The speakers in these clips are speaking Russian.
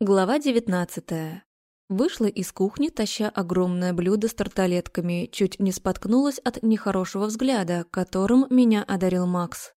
Глава 19. Вышла из кухни, таща огромное блюдо с тарталетками, чуть не споткнулась от нехорошего взгляда, которым меня одарил Макс.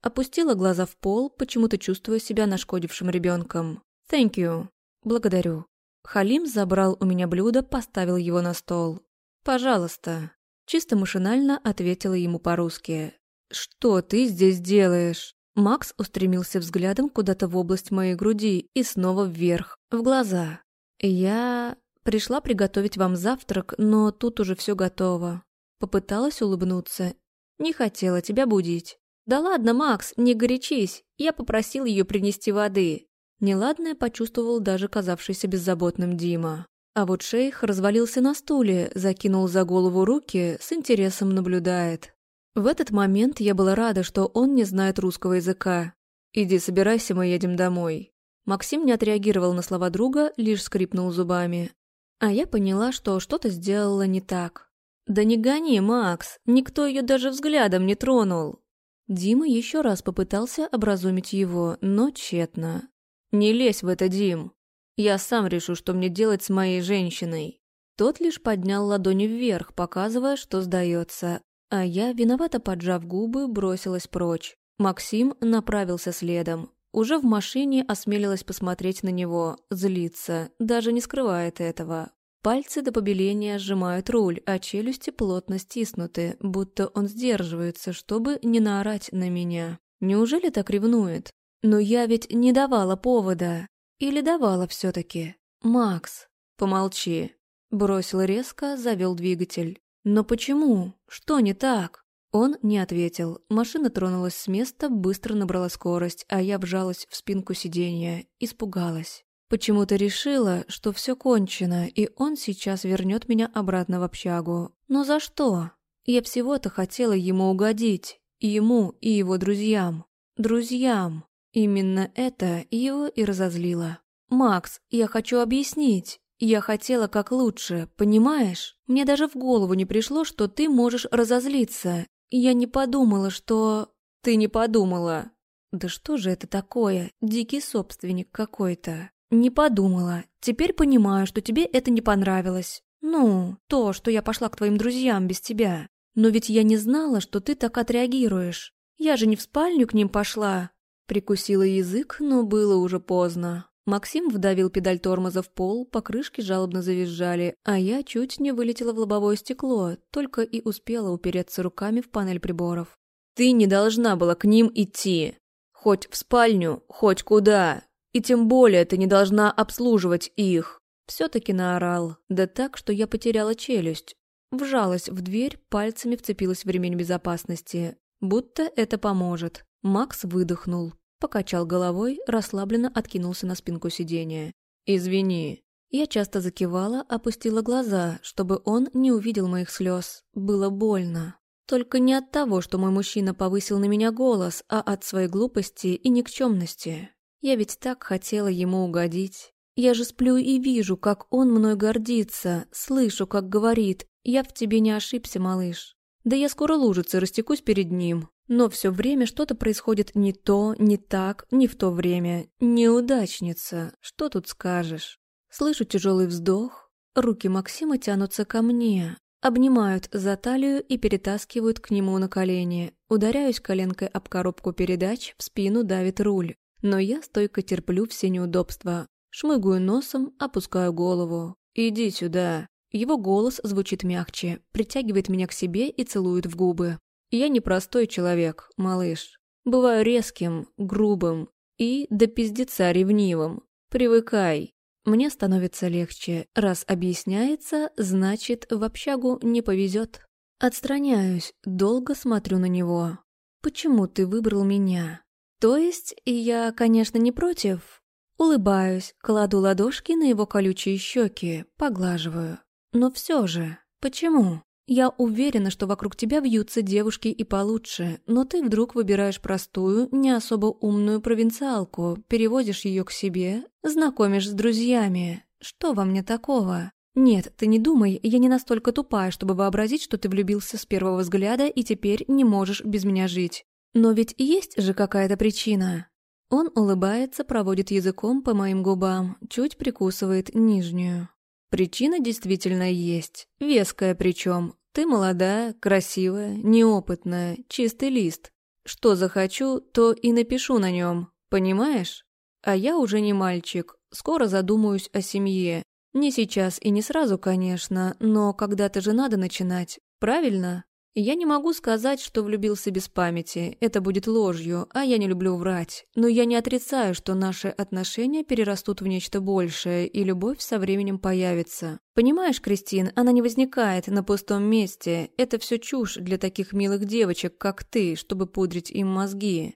Опустила глаза в пол, почему-то чувствуя себя нашкодившим ребенком. «Thank you». «Благодарю». Халим забрал у меня блюдо, поставил его на стол. «Пожалуйста». Чисто машинально ответила ему по-русски. «Что ты здесь делаешь?» Макс устремился взглядом куда-то в область моей груди и снова вверх, в глаза. «Я пришла приготовить вам завтрак, но тут уже все готово». Попыталась улыбнуться. «Не хотела тебя будить». «Да ладно, Макс, не горячись, я попросил ее принести воды». Неладное почувствовал даже казавшийся беззаботным Дима. А вот шейх развалился на стуле, закинул за голову руки, с интересом наблюдает. В этот момент я была рада, что он не знает русского языка. «Иди, собирайся, мы едем домой». Максим не отреагировал на слова друга, лишь скрипнул зубами. А я поняла, что что-то сделала не так. «Да не гони, Макс, никто ее даже взглядом не тронул». Дима еще раз попытался образумить его, но тщетно. «Не лезь в это, Дим. Я сам решу, что мне делать с моей женщиной». Тот лишь поднял ладони вверх, показывая, что сдается, а я, виновато поджав губы, бросилась прочь. Максим направился следом. Уже в машине осмелилась посмотреть на него, злиться, даже не скрывает этого. Пальцы до побеления сжимают руль, а челюсти плотно стиснуты, будто он сдерживается, чтобы не наорать на меня. Неужели так ревнует? Но я ведь не давала повода. Или давала все таки Макс, помолчи. Бросил резко, завел двигатель. «Но почему? Что не так?» Он не ответил. Машина тронулась с места, быстро набрала скорость, а я вжалась в спинку сиденья, испугалась. Почему-то решила, что все кончено, и он сейчас вернет меня обратно в общагу. Но за что? Я всего-то хотела ему угодить. Ему и его друзьям. Друзьям. Именно это его и разозлило. «Макс, я хочу объяснить. Я хотела как лучше, понимаешь? Мне даже в голову не пришло, что ты можешь разозлиться. Я не подумала, что... Ты не подумала. Да что же это такое? Дикий собственник какой-то. Не подумала. Теперь понимаю, что тебе это не понравилось. Ну, то, что я пошла к твоим друзьям без тебя. Но ведь я не знала, что ты так отреагируешь. Я же не в спальню к ним пошла. Прикусила язык, но было уже поздно. Максим вдавил педаль тормоза в пол, покрышки жалобно завизжали, а я чуть не вылетела в лобовое стекло, только и успела упереться руками в панель приборов. «Ты не должна была к ним идти. Хоть в спальню, хоть куда. И тем более ты не должна обслуживать их». Все-таки наорал, да так, что я потеряла челюсть. Вжалась в дверь, пальцами вцепилась в ремень безопасности. Будто это поможет. Макс выдохнул, Покачал головой, расслабленно откинулся на спинку сиденья. «Извини». Я часто закивала, опустила глаза, чтобы он не увидел моих слез. Было больно. Только не от того, что мой мужчина повысил на меня голос, а от своей глупости и никчемности. Я ведь так хотела ему угодить. Я же сплю и вижу, как он мной гордится, слышу, как говорит «Я в тебе не ошибся, малыш». Да я скоро лужицы растекусь перед ним, но все время что-то происходит не то, не так, не в то время. Неудачница, что тут скажешь? Слышу тяжелый вздох. Руки Максима тянутся ко мне, обнимают за талию и перетаскивают к нему на колени. Ударяюсь коленкой об коробку передач, в спину давит руль. Но я стойко терплю все неудобства. Шмыгаю носом, опускаю голову. «Иди сюда». Его голос звучит мягче, притягивает меня к себе и целует в губы. Я непростой человек, малыш. Бываю резким, грубым и до пиздеца ревнивым. Привыкай. Мне становится легче. Раз объясняется, значит, в общагу не повезет. Отстраняюсь, долго смотрю на него. Почему ты выбрал меня? То есть, я, конечно, не против. Улыбаюсь, кладу ладошки на его колючие щеки, поглаживаю. Но все же, почему? Я уверена, что вокруг тебя вьются девушки и получше, но ты вдруг выбираешь простую, не особо умную провинциалку, переводишь ее к себе, знакомишь с друзьями. Что во мне такого? Нет, ты не думай, я не настолько тупая, чтобы вообразить, что ты влюбился с первого взгляда и теперь не можешь без меня жить. Но ведь есть же какая-то причина. Он улыбается, проводит языком по моим губам, чуть прикусывает нижнюю. Причина действительно есть, веская причем. Ты молодая, красивая, неопытная, чистый лист. Что захочу, то и напишу на нем, понимаешь? А я уже не мальчик, скоро задумаюсь о семье. Не сейчас и не сразу, конечно, но когда-то же надо начинать, правильно? Я не могу сказать, что влюбился без памяти, это будет ложью, а я не люблю врать. Но я не отрицаю, что наши отношения перерастут в нечто большее, и любовь со временем появится. Понимаешь, Кристин, она не возникает на пустом месте. Это все чушь для таких милых девочек, как ты, чтобы пудрить им мозги.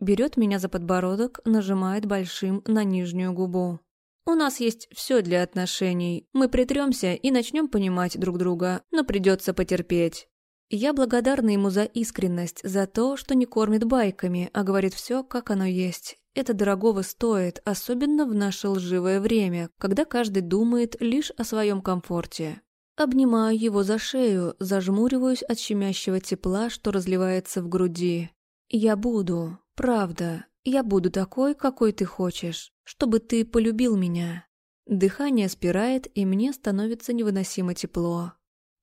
Берет меня за подбородок, нажимает большим на нижнюю губу. У нас есть все для отношений. Мы притремся и начнем понимать друг друга, но придется потерпеть. Я благодарна ему за искренность, за то, что не кормит байками, а говорит все, как оно есть. Это дорогого стоит, особенно в наше лживое время, когда каждый думает лишь о своем комфорте. Обнимаю его за шею, зажмуриваюсь от щемящего тепла, что разливается в груди. Я буду, правда, я буду такой, какой ты хочешь, чтобы ты полюбил меня. Дыхание спирает, и мне становится невыносимо тепло.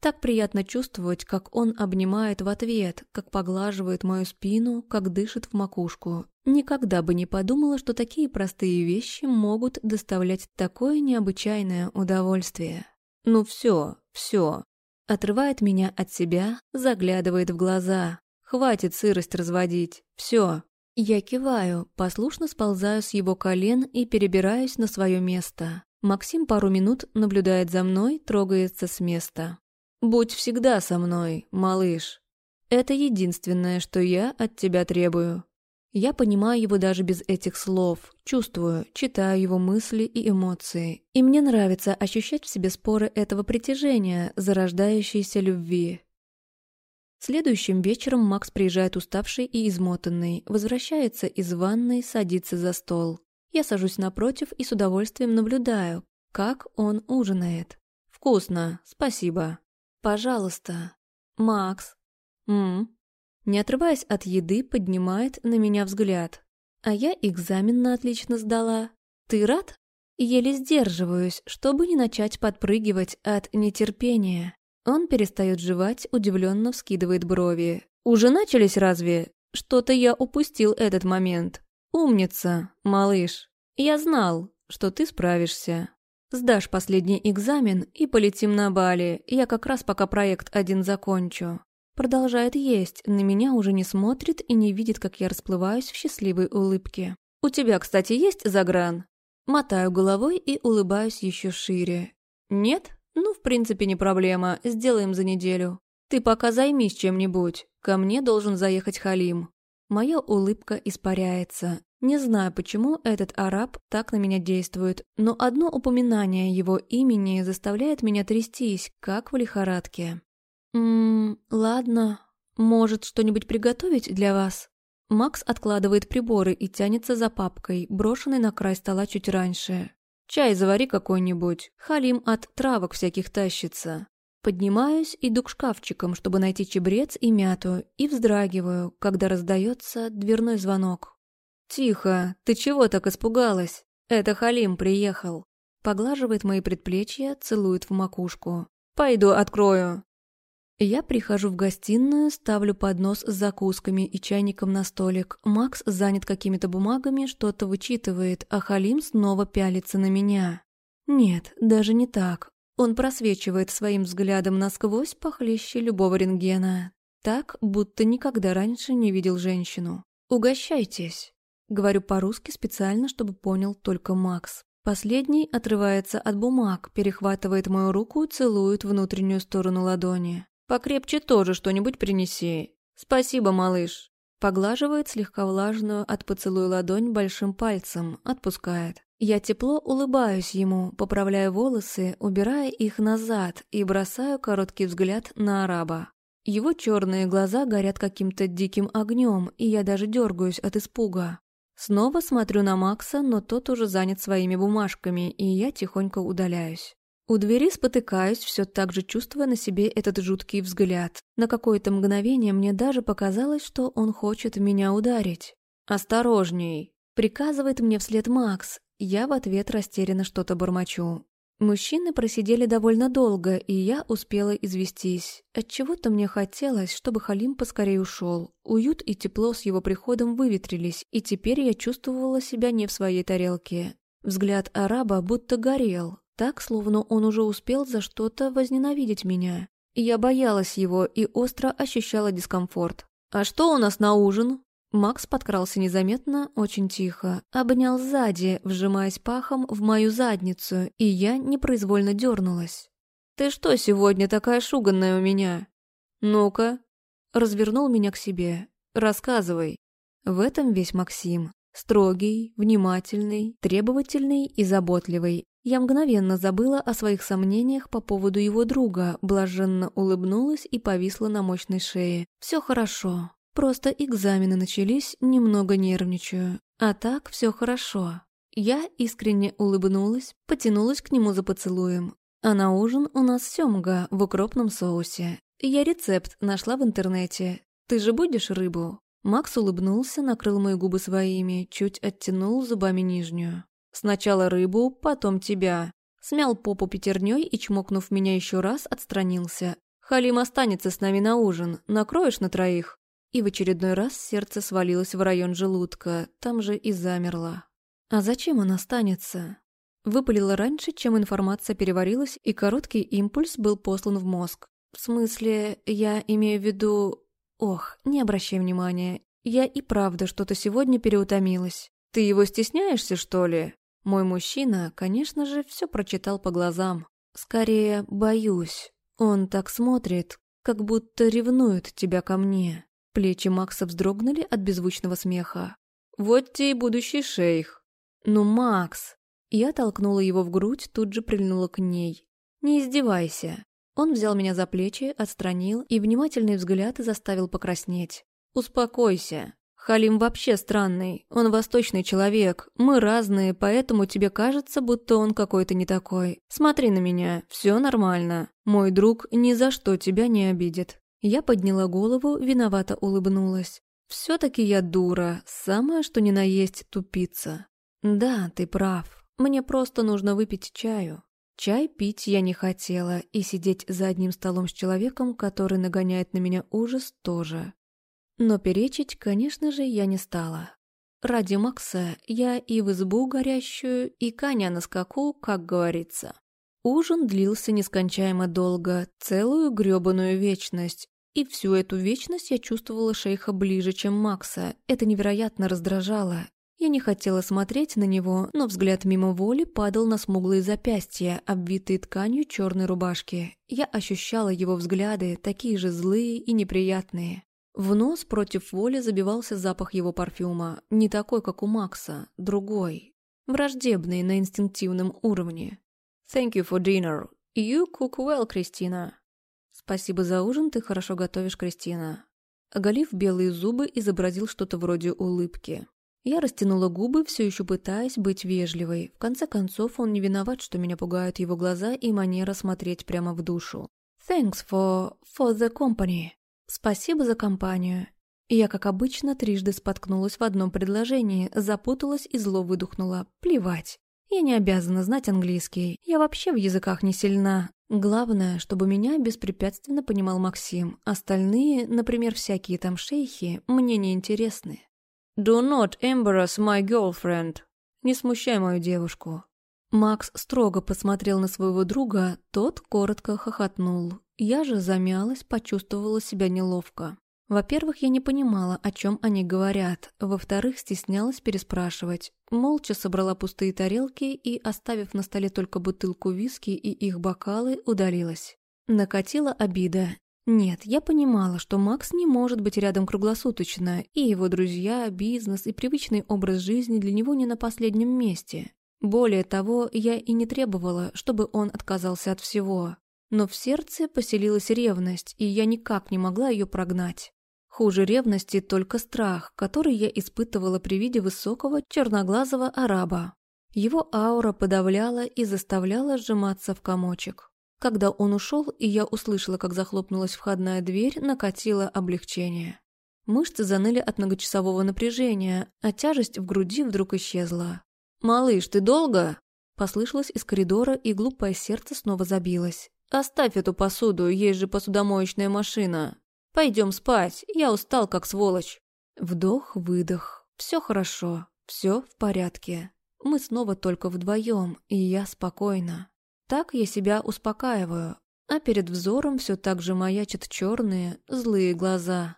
Так приятно чувствовать, как он обнимает в ответ, как поглаживает мою спину, как дышит в макушку. Никогда бы не подумала, что такие простые вещи могут доставлять такое необычайное удовольствие. Ну все, все. Отрывает меня от себя, заглядывает в глаза. Хватит сырость разводить. Все. Я киваю, послушно сползаю с его колен и перебираюсь на свое место. Максим пару минут наблюдает за мной, трогается с места. «Будь всегда со мной, малыш. Это единственное, что я от тебя требую». Я понимаю его даже без этих слов, чувствую, читаю его мысли и эмоции. И мне нравится ощущать в себе споры этого притяжения, зарождающейся любви. Следующим вечером Макс приезжает уставший и измотанный, возвращается из ванной, садится за стол. Я сажусь напротив и с удовольствием наблюдаю, как он ужинает. «Вкусно, спасибо», «Пожалуйста, Макс». «М?», Не отрываясь от еды, поднимает на меня взгляд. А я экзамен на отлично сдала. Ты рад? Еле сдерживаюсь, чтобы не начать подпрыгивать от нетерпения. Он перестает жевать, удивленно вскидывает брови. «Уже начались разве? Что-то я упустил этот момент. Умница, малыш. Я знал, что ты справишься». Сдашь последний экзамен и полетим на Бали. Я как раз пока проект один закончу. Продолжает есть, на меня уже не смотрит и не видит, как я расплываюсь в счастливой улыбке. «У тебя, кстати, есть загран?» Мотаю головой и улыбаюсь еще шире. «Нет? Ну, в принципе, не проблема. Сделаем за неделю. Ты пока займись чем-нибудь. Ко мне должен заехать Халим». Моя улыбка испаряется. Не знаю, почему этот араб так на меня действует, но одно упоминание его имени заставляет меня трястись, как в лихорадке. «Ммм, ладно. Может, что-нибудь приготовить для вас?» Макс откладывает приборы и тянется за папкой, брошенной на край стола чуть раньше. «Чай завари какой-нибудь. Халим от травок всяких тащится». Поднимаюсь, иду к шкафчикам, чтобы найти чебрец и мяту, и вздрагиваю, когда раздается дверной звонок. «Тихо, ты чего так испугалась? Это Халим приехал». Поглаживает мои предплечья, целует в макушку. «Пойду открою». Я прихожу в гостиную, ставлю поднос с закусками и чайником на столик. Макс занят какими-то бумагами, что-то вычитывает, а Халим снова пялится на меня. Нет, даже не так. Он просвечивает своим взглядом насквозь похлеще любого рентгена. Так, будто никогда раньше не видел женщину. «Угощайтесь». Говорю по-русски специально, чтобы понял только Макс. Последний отрывается от бумаг, перехватывает мою руку, целует внутреннюю сторону ладони. «Покрепче тоже что-нибудь принеси». «Спасибо, малыш». Поглаживает слегка влажную от поцелуя ладонь большим пальцем, отпускает. Я тепло улыбаюсь ему, поправляя волосы, убирая их назад и бросаю короткий взгляд на араба. Его черные глаза горят каким-то диким огнем, и я даже дергаюсь от испуга. Снова смотрю на Макса, но тот уже занят своими бумажками, и я тихонько удаляюсь. У двери спотыкаюсь, все так же чувствуя на себе этот жуткий взгляд. На какое-то мгновение мне даже показалось, что он хочет меня ударить. «Осторожней!» Приказывает мне вслед Макс. Я в ответ растерянно что-то бормочу. Мужчины просидели довольно долго, и я успела известись. Отчего-то мне хотелось, чтобы Халим поскорее ушел. Уют и тепло с его приходом выветрились, и теперь я чувствовала себя не в своей тарелке. Взгляд араба будто горел, так, словно он уже успел за что-то возненавидеть меня. Я боялась его и остро ощущала дискомфорт. «А что у нас на ужин?» Макс подкрался незаметно, очень тихо, обнял сзади, вжимаясь пахом в мою задницу, и я непроизвольно дернулась. «Ты что сегодня такая шуганная у меня?» «Ну-ка». Развернул меня к себе. «Рассказывай». В этом весь Максим. Строгий, внимательный, требовательный и заботливый. Я мгновенно забыла о своих сомнениях по поводу его друга, блаженно улыбнулась и повисла на мощной шее. «Все хорошо. Просто экзамены начались, немного нервничаю. А так все хорошо. Я искренне улыбнулась, потянулась к нему за поцелуем. А на ужин у нас семга в укропном соусе. Я рецепт нашла в интернете. Ты же будешь рыбу? Макс улыбнулся, накрыл мои губы своими, чуть оттянул зубами нижнюю. Сначала рыбу, потом тебя. Смял попу пятерней и, чмокнув меня еще раз, отстранился. Халим останется с нами на ужин. Накроешь на троих? И в очередной раз сердце свалилось в район желудка, там же и замерло. А зачем он останется? Выпалило раньше, чем информация переварилась, и короткий импульс был послан в мозг. В смысле, я имею в виду... Ох, не обращай внимания. Я и правда что-то сегодня переутомилась. Ты его стесняешься, что ли? Мой мужчина, конечно же, все прочитал по глазам. Скорее, боюсь. Он так смотрит, как будто ревнует тебя ко мне. Плечи Макса вздрогнули от беззвучного смеха. «Вот те и будущий шейх». «Ну, Макс!» Я толкнула его в грудь, тут же прильнула к ней. «Не издевайся». Он взял меня за плечи, отстранил и внимательный взгляд заставил покраснеть. «Успокойся. Халим вообще странный. Он восточный человек. Мы разные, поэтому тебе кажется, будто он какой-то не такой. Смотри на меня. Все нормально. Мой друг ни за что тебя не обидит». Я подняла голову, виновато улыбнулась. «Все-таки я дура, самое что ни на есть тупица». «Да, ты прав. Мне просто нужно выпить чаю». Чай пить я не хотела, и сидеть за одним столом с человеком, который нагоняет на меня ужас, тоже. Но перечить, конечно же, я не стала. Ради Макса я и в избу горящую, и коня на скаку, как говорится. Ужин длился нескончаемо долго, целую грёбаную вечность, и всю эту вечность я чувствовала шейха ближе, чем Макса. Это невероятно раздражало. Я не хотела смотреть на него, но взгляд мимо воли падал на смуглые запястья, обвитые тканью черной рубашки. Я ощущала его взгляды, такие же злые и неприятные. В нос против воли забивался запах его парфюма, не такой, как у Макса, другой, враждебный на инстинктивном уровне. «Thank you for dinner. You cook well, Кристина», «Спасибо за ужин, ты хорошо готовишь, Кристина». Оголив белые зубы, изобразил что-то вроде улыбки. Я растянула губы, все еще пытаясь быть вежливой. В конце концов, он не виноват, что меня пугают его глаза и манера смотреть прямо в душу. «Thanks for... for the company». «Спасибо за компанию». Я, как обычно, трижды споткнулась в одном предложении, запуталась и зло выдохнула. Плевать. Я не обязана знать английский. Я вообще в языках не сильна. Главное, чтобы меня беспрепятственно понимал Максим. Остальные, например, всякие там шейхи, мне не интересны. «Do not embarrass my girlfriend». «Не смущай мою девушку». Макс строго посмотрел на своего друга, тот коротко хохотнул. Я же замялась, почувствовала себя неловко. Во-первых, я не понимала, о чем они говорят. Во-вторых, стеснялась переспрашивать. Молча собрала пустые тарелки и, оставив на столе только бутылку виски и их бокалы, удалилась. Накатила обида. Нет, я понимала, что Макс не может быть рядом круглосуточно, и его друзья, бизнес и привычный образ жизни для него не на последнем месте. Более того, я и не требовала, чтобы он отказался от всего. Но в сердце поселилась ревность, и я никак не могла ее прогнать. Хуже ревности только страх, который я испытывала при виде высокого черноглазого араба. Его аура подавляла и заставляла сжиматься в комочек. Когда он ушел, и я услышала, как захлопнулась входная дверь, накатило облегчение. Мышцы заныли от многочасового напряжения, а тяжесть в груди вдруг исчезла. «Малыш, ты долго?» Послышалось из коридора, и глупое сердце снова забилось. «Оставь эту посуду, есть же посудомоечная машина. Пойдем спать, я устал, как сволочь». Вдох-выдох. Все хорошо, все в порядке. Мы снова только вдвоем, и я спокойна. Так я себя успокаиваю, а перед взором все так же маячат черные, злые глаза.